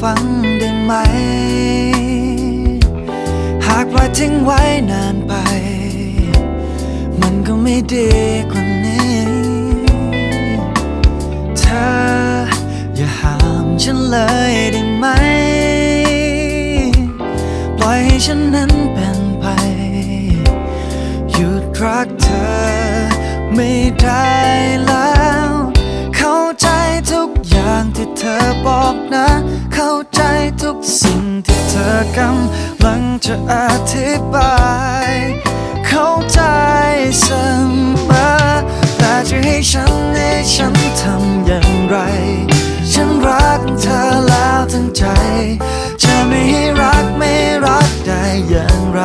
ฟังได้ไหม หากปล่อยทิ้งไว้นานไป มันก็ไม่ดีกว่านี้ เธออย่าห้ามฉันเลยได้ไหม ปล่อยให้ฉันนั้นเป็นไป หยุดรักเธอไม่ได้แล้ว เข้าใจทุกอย่างที่เธอบอกนะ กำลังจะอธิบาย เข้าใจเสมอแต่จะให้ฉันให้ฉันทำอย่างไร ฉันรักเธอแล้วทั้งใจ จะไม่ให้รักไม่รักได้อย่างไร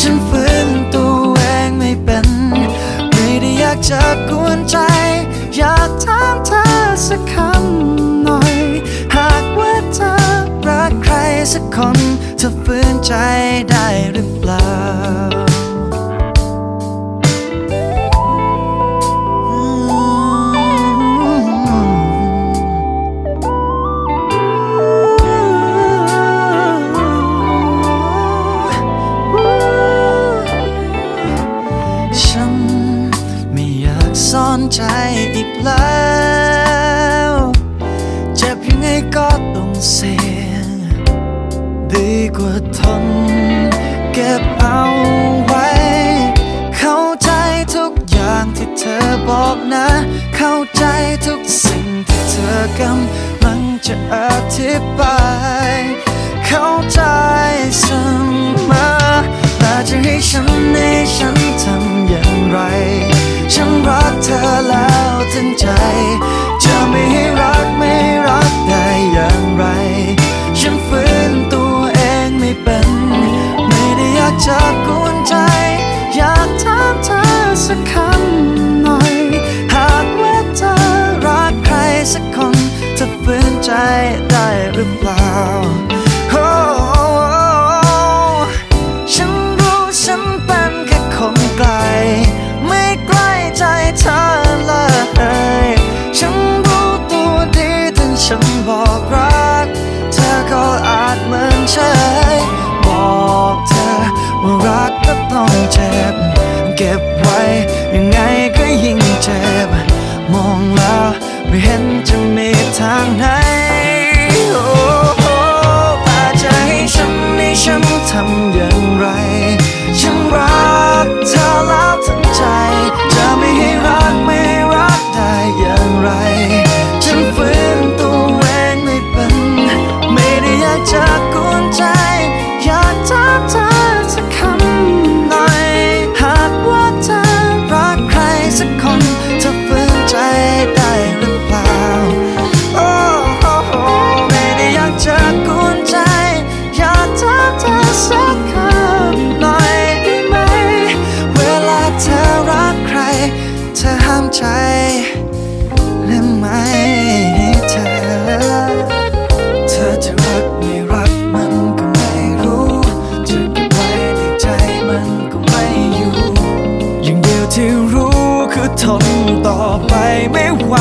ฉันฝืนตัวเองไม่เป็น ไม่ได้อยากจะกวนใจ อยากถามเธอสักคำ สักคนเธอฝืนใจได้หรือเปล่า ฉันไม่อยากซ่อนใจอีกแล้ว ดีกว่าทนเก็บเอาไว้ เข้าใจทุกอย่างที่เธอบอกนะ เข้าใจทุกสิ่งที่เธอกำลังจะอธิบาย เข้าใจเสมอแต่จะให้ฉันในฉัน ได้อยากจะกวนใจ อยากถามเธอสักคำหน่อย หากว่าเธอรักใครสักคนเธอฝืนใจได้หรือเปล่า ก็บไว้ ยังไงก็ยิ่งเจ็บ มองแล้วไม่เห็นจะมีทางไหน เธอห้ามใจและไม่ให้เธอ เธอจะรักไม่รักมันก็ไม่รู้จะเก็บไว้ในใจมันก็ไม่อยู่ อย่างเดียวที่รู้คือทนต่อไปไม่ไหว